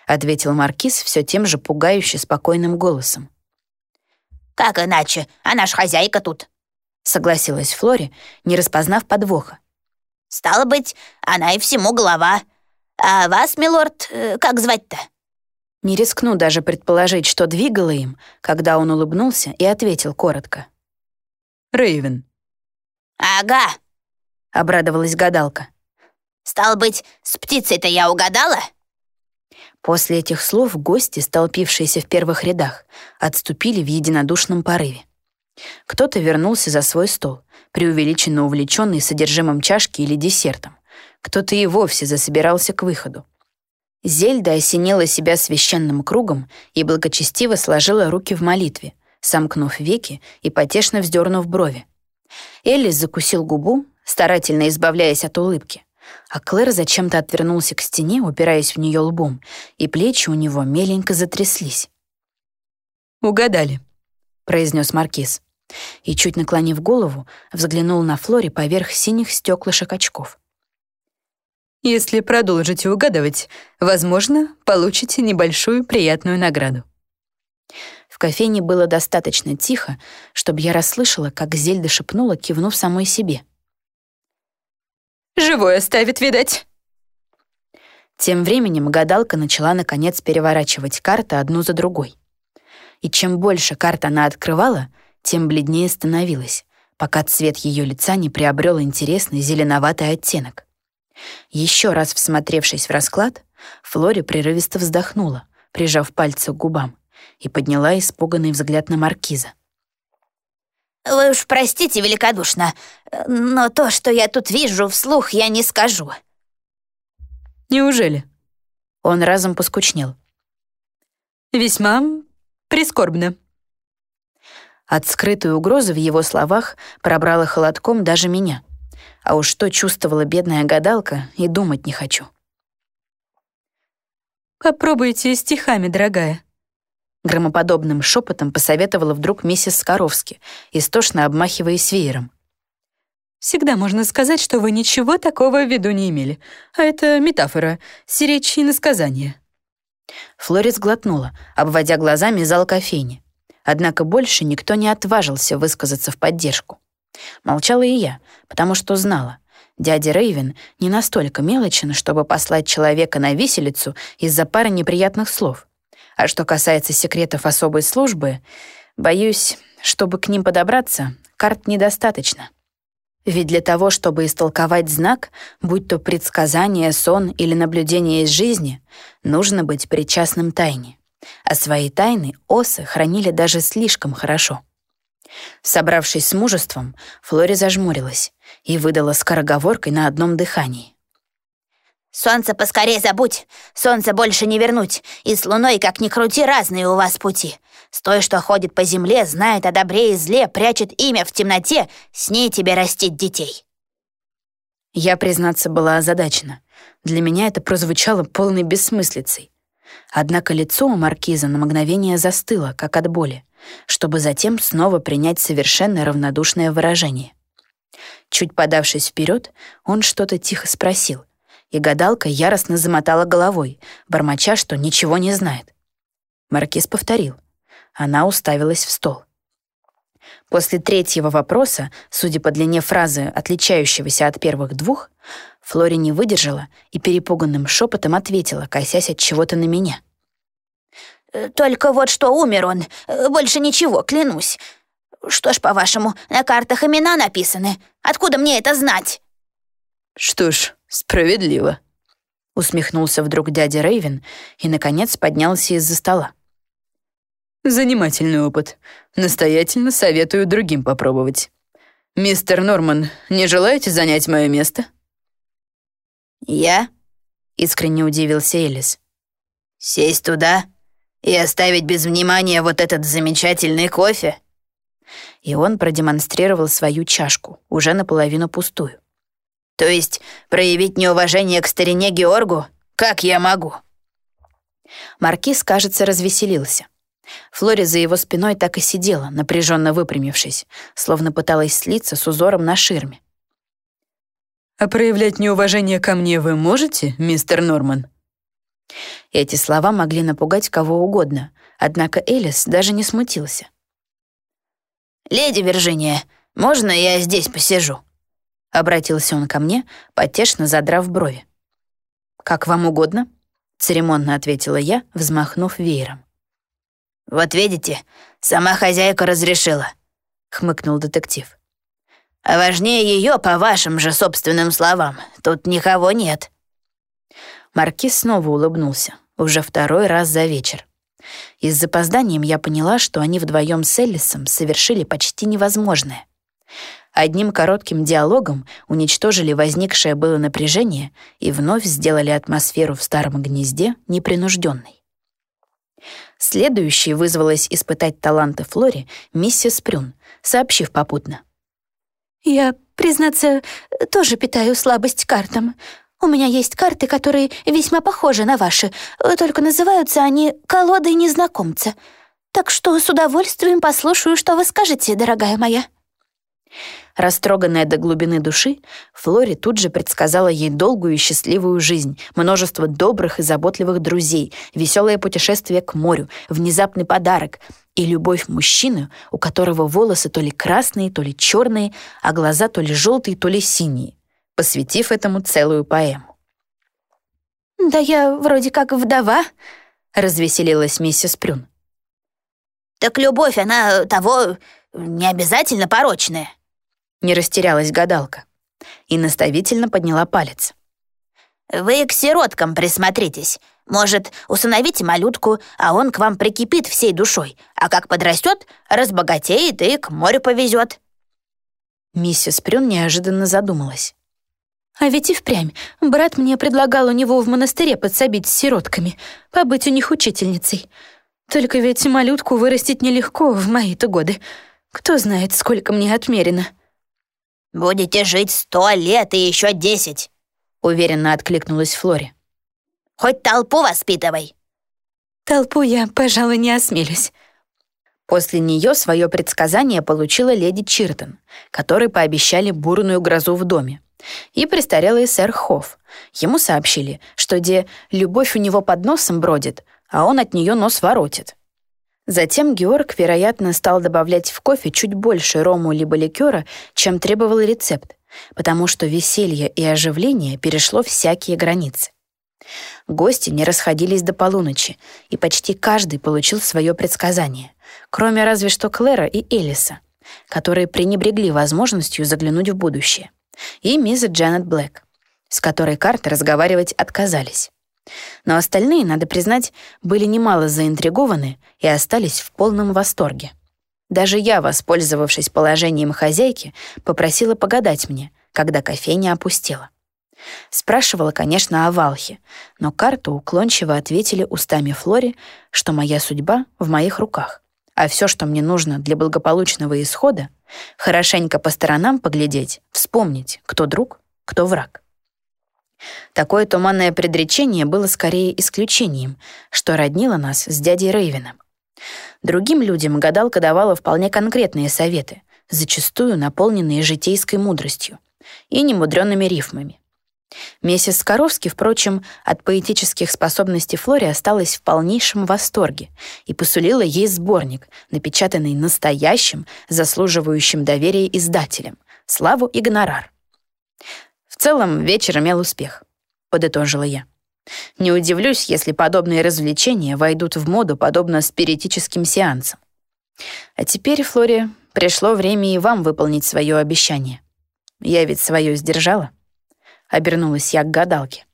ответил Маркиз все тем же пугающе спокойным голосом. «Как иначе? Она ж хозяйка тут», согласилась Флори, не распознав подвоха. «Стало быть, она и всему голова. А вас, милорд, э, как звать-то?» Не рискну даже предположить, что двигало им, когда он улыбнулся и ответил коротко. «Рейвен». «Ага», — обрадовалась гадалка. «Стал быть, с птицей-то я угадала?» После этих слов гости, столпившиеся в первых рядах, отступили в единодушном порыве. Кто-то вернулся за свой стол, преувеличенно увлеченный содержимым чашки или десертом. Кто-то и вовсе засобирался к выходу. Зельда осенила себя священным кругом и благочестиво сложила руки в молитве, сомкнув веки и потешно вздернув брови. Элис закусил губу, старательно избавляясь от улыбки, а Клэр зачем-то отвернулся к стене, упираясь в нее лбом, и плечи у него меленько затряслись. «Угадали», — произнес Маркиз. И, чуть наклонив голову, взглянул на Флори поверх синих стеклышек очков. Если продолжите угадывать, возможно, получите небольшую приятную награду. В кофейне было достаточно тихо, чтобы я расслышала, как Зельда шепнула, кивнув самой себе. «Живой оставит, видать». Тем временем гадалка начала, наконец, переворачивать карты одну за другой. И чем больше карт она открывала, тем бледнее становилась, пока цвет ее лица не приобрел интересный зеленоватый оттенок. Еще раз всмотревшись в расклад, Флори прерывисто вздохнула, прижав пальцы к губам, и подняла испуганный взгляд на маркиза. «Вы уж простите великодушно, но то, что я тут вижу, вслух я не скажу». «Неужели?» Он разом поскучнел. «Весьма прискорбно». От скрытой угрозы в его словах пробрало холодком даже меня — а уж что чувствовала бедная гадалка, и думать не хочу. «Попробуйте стихами, дорогая», громоподобным шепотом посоветовала вдруг миссис Скоровски, истошно обмахиваясь веером. Всегда можно сказать, что вы ничего такого в виду не имели. А это метафора, сиречь иносказание». Флорис глотнула, обводя глазами зал кофейни. Однако больше никто не отважился высказаться в поддержку. Молчала и я, потому что знала. Дядя Рейвен не настолько мелочен, чтобы послать человека на виселицу из-за пары неприятных слов. А что касается секретов особой службы, боюсь, чтобы к ним подобраться, карт недостаточно. Ведь для того, чтобы истолковать знак, будь то предсказание, сон или наблюдение из жизни, нужно быть причастным тайне. А свои тайны осы хранили даже слишком хорошо. Собравшись с мужеством, Флори зажмурилась и выдала скороговоркой на одном дыхании. «Солнце поскорее забудь, солнце больше не вернуть, и с луной, как ни крути, разные у вас пути. С той, что ходит по земле, знает о добре и зле, прячет имя в темноте, с ней тебе растить детей». Я, признаться, была озадачена. Для меня это прозвучало полной бессмыслицей. Однако лицо у маркиза на мгновение застыло, как от боли, чтобы затем снова принять совершенно равнодушное выражение. Чуть подавшись вперед, он что-то тихо спросил, и гадалка яростно замотала головой, бормоча, что ничего не знает. Маркиз повторил. Она уставилась в стол. После третьего вопроса, судя по длине фразы, отличающегося от первых двух, Флори не выдержала и перепуганным шепотом ответила, косясь от чего-то на меня. «Э, «Только вот что умер он, больше ничего, клянусь. Что ж, по-вашему, на картах имена написаны? Откуда мне это знать?» «Что ж, справедливо», — усмехнулся вдруг дядя Рейвен и, наконец, поднялся из-за стола. Занимательный опыт. Настоятельно советую другим попробовать. Мистер Норман, не желаете занять мое место? Я? Искренне удивился Элис. Сесть туда и оставить без внимания вот этот замечательный кофе? И он продемонстрировал свою чашку, уже наполовину пустую. То есть проявить неуважение к старине Георгу? Как я могу? Маркиз, кажется, развеселился. Флори за его спиной так и сидела, напряженно выпрямившись, словно пыталась слиться с узором на ширме. «А проявлять неуважение ко мне вы можете, мистер Норман?» Эти слова могли напугать кого угодно, однако Элис даже не смутился. «Леди Виржиния, можно я здесь посижу?» Обратился он ко мне, потешно задрав брови. «Как вам угодно», — церемонно ответила я, взмахнув веером. «Вот видите, сама хозяйка разрешила», — хмыкнул детектив. «А важнее ее, по вашим же собственным словам, тут никого нет». Маркиз снова улыбнулся, уже второй раз за вечер. И с запозданием я поняла, что они вдвоем с Эллисом совершили почти невозможное. Одним коротким диалогом уничтожили возникшее было напряжение и вновь сделали атмосферу в старом гнезде непринужденной. Следующей вызвалась испытать таланты Флори миссис Прюн, сообщив попутно. «Я, признаться, тоже питаю слабость картам. У меня есть карты, которые весьма похожи на ваши, только называются они «колодой незнакомца». Так что с удовольствием послушаю, что вы скажете, дорогая моя». Растроганная до глубины души, Флори тут же предсказала ей долгую и счастливую жизнь, множество добрых и заботливых друзей, веселое путешествие к морю, внезапный подарок и любовь мужчины, у которого волосы то ли красные, то ли черные, а глаза то ли желтые, то ли синие, посвятив этому целую поэму. «Да я вроде как вдова», — развеселилась миссис Прюн. «Так любовь, она того не обязательно порочная», не растерялась гадалка и наставительно подняла палец. «Вы к сироткам присмотритесь. Может, усыновите малютку, а он к вам прикипит всей душой, а как подрастет, разбогатеет и к морю повезет». Миссис Прюн неожиданно задумалась. «А ведь и впрямь. Брат мне предлагал у него в монастыре подсобить с сиротками, побыть у них учительницей. Только ведь малютку вырастить нелегко в мои-то годы. Кто знает, сколько мне отмерено». «Будете жить сто лет и еще десять», — уверенно откликнулась Флори. «Хоть толпу воспитывай». «Толпу я, пожалуй, не осмелюсь». После нее свое предсказание получила леди Чиртон, которой пообещали бурную грозу в доме. И престарелый сэр Хофф. Ему сообщили, что где любовь у него под носом бродит, а он от нее нос воротит. Затем Георг, вероятно, стал добавлять в кофе чуть больше рому либо ликера, чем требовал рецепт, потому что веселье и оживление перешло всякие границы. Гости не расходились до полуночи, и почти каждый получил свое предсказание, кроме разве что Клэра и Элиса, которые пренебрегли возможностью заглянуть в будущее, и мисс Джанет Блэк, с которой карты разговаривать отказались. Но остальные, надо признать, были немало заинтригованы и остались в полном восторге. Даже я, воспользовавшись положением хозяйки, попросила погадать мне, когда кофейня опустела. Спрашивала, конечно, о Валхе, но карту уклончиво ответили устами Флори, что моя судьба в моих руках, а все, что мне нужно для благополучного исхода, хорошенько по сторонам поглядеть, вспомнить, кто друг, кто враг. Такое туманное предречение было скорее исключением, что роднило нас с дядей Рейвином. Другим людям гадалка давала вполне конкретные советы, зачастую наполненные житейской мудростью и немудренными рифмами. Миссис Скоровский, впрочем, от поэтических способностей Флори осталась в полнейшем восторге и посулила ей сборник, напечатанный настоящим, заслуживающим доверия издателем, славу и гонорар. В целом, вечер имел успех, подытожила я. Не удивлюсь, если подобные развлечения войдут в моду подобно спиритическим сеансам. А теперь, Флори, пришло время и вам выполнить свое обещание. Я ведь свое сдержала обернулась я к гадалке.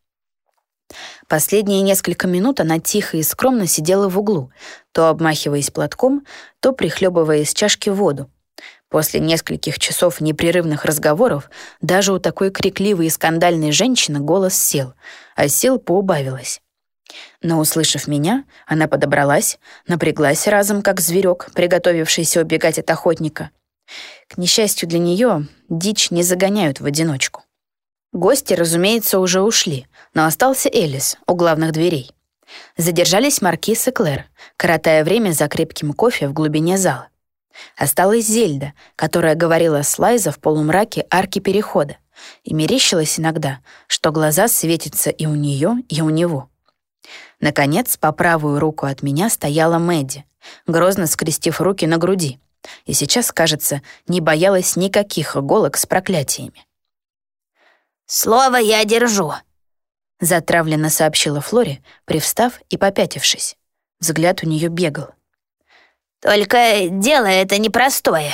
Последние несколько минут она тихо и скромно сидела в углу, то обмахиваясь платком, то прихлебывая из чашки воду. После нескольких часов непрерывных разговоров даже у такой крикливой и скандальной женщины голос сел, а сил поубавилось. Но, услышав меня, она подобралась, напряглась разом, как зверек, приготовившийся убегать от охотника. К несчастью для нее, дичь не загоняют в одиночку. Гости, разумеется, уже ушли, но остался Элис у главных дверей. Задержались Маркиз и Клэр, коротая время за крепким кофе в глубине зала. Осталась Зельда, которая говорила с Лайза в полумраке арки перехода, и мерещилась иногда, что глаза светятся и у нее, и у него. Наконец, по правую руку от меня стояла Мэдди, грозно скрестив руки на груди, и сейчас, кажется, не боялась никаких иголок с проклятиями. «Слово я держу», — затравленно сообщила Флори, привстав и попятившись. Взгляд у нее бегал. «Только дело это непростое».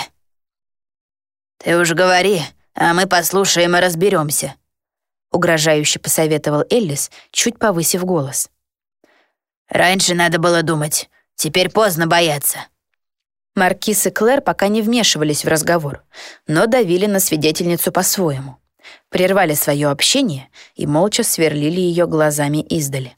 «Ты уж говори, а мы послушаем и разберемся», — угрожающе посоветовал Эллис, чуть повысив голос. «Раньше надо было думать, теперь поздно бояться». Маркиз и Клэр пока не вмешивались в разговор, но давили на свидетельницу по-своему прервали свое общение и молча сверлили ее глазами издали.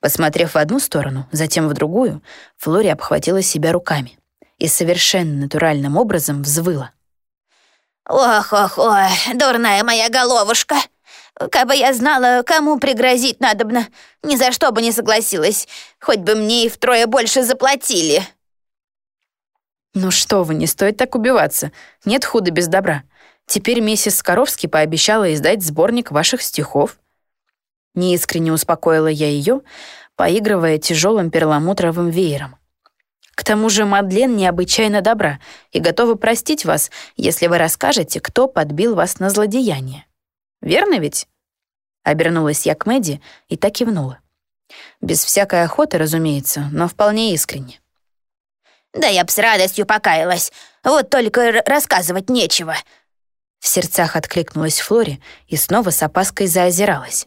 Посмотрев в одну сторону, затем в другую, Флори обхватила себя руками и совершенно натуральным образом взвыла. «Ох-ох-ох, дурная моя головушка! Кабы я знала, кому пригрозить надобно, ни за что бы не согласилась, хоть бы мне и втрое больше заплатили!» «Ну что вы, не стоит так убиваться, нет худа без добра. Теперь миссис Скоровский пообещала издать сборник ваших стихов. Неискренне успокоила я ее, поигрывая тяжелым перламутровым веером. К тому же Мадлен необычайно добра и готова простить вас, если вы расскажете, кто подбил вас на злодеяние. Верно ведь? Обернулась я к Мэдди и так кивнула. Без всякой охоты, разумеется, но вполне искренне. «Да я б с радостью покаялась. Вот только рассказывать нечего», в сердцах откликнулась Флори и снова с опаской заозиралась.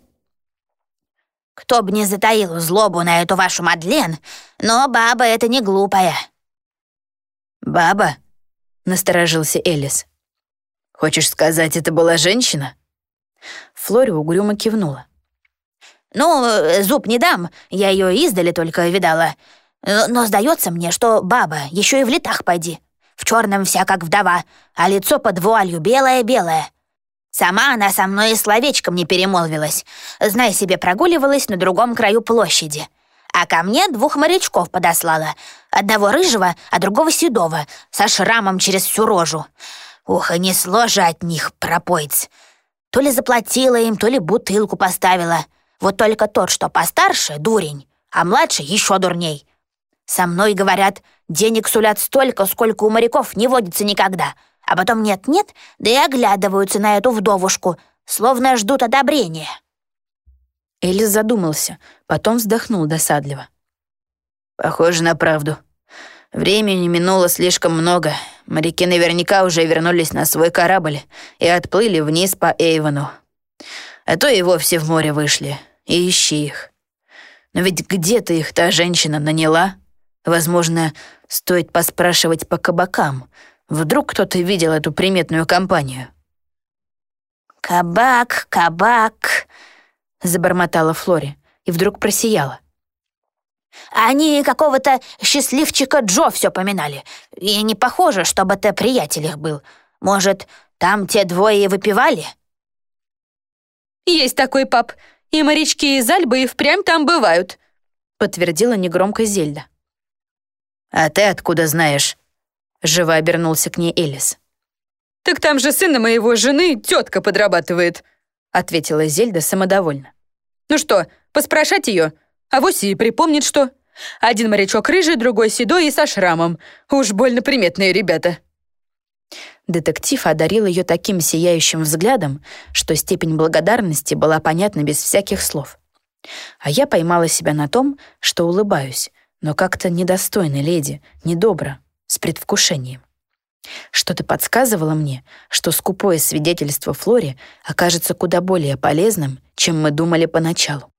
«Кто б не затаил злобу на эту вашу Мадлен, но баба это не глупая». «Баба?» — насторожился Элис. «Хочешь сказать, это была женщина?» Флори угрюмо кивнула. «Ну, зуб не дам, я ее издали только видала. Но сдается мне, что баба еще и в летах пойди в черном вся как вдова, а лицо под вуалью белое-белое. Сама она со мной и словечком не перемолвилась. Знай себе, прогуливалась на другом краю площади. а ко мне двух морячков подослала. Одного рыжего, а другого седого, со шрамом через всю рожу. Ух, и несло же от них пропоиц. То ли заплатила им, то ли бутылку поставила. Вот только тот, что постарше, дурень, а младший еще дурней. Со мной, говорят, денег сулят столько, сколько у моряков не водится никогда. А потом нет-нет, да и оглядываются на эту вдовушку, словно ждут одобрения. Элис задумался, потом вздохнул досадливо. «Похоже на правду. Времени минуло слишком много. Моряки наверняка уже вернулись на свой корабль и отплыли вниз по Эйвону. А то и вовсе в море вышли. И ищи их. Но ведь где-то их та женщина наняла. Возможно, стоит поспрашивать по кабакам. Вдруг кто-то видел эту приметную компанию. «Кабак, кабак», — забормотала Флори и вдруг просияла. Они какого-то счастливчика Джо все поминали. И не похоже, чтобы ты приятель их был. Может, там те двое и выпивали?» «Есть такой пап. И морячки из Альбы и впрямь там бывают», — подтвердила негромко Зельда. «А ты откуда знаешь?» — живо обернулся к ней Элис. «Так там же сына моего жены тетка подрабатывает», — ответила Зельда самодовольно. «Ну что, поспрашать ее? А и припомнит, что...» Один морячок рыжий, другой седой и со шрамом. Уж больно приметные ребята». Детектив одарил ее таким сияющим взглядом, что степень благодарности была понятна без всяких слов. А я поймала себя на том, что улыбаюсь, но как-то недостойно леди, недобро, с предвкушением. Что-то подсказывало мне, что скупое свидетельство Флори окажется куда более полезным, чем мы думали поначалу.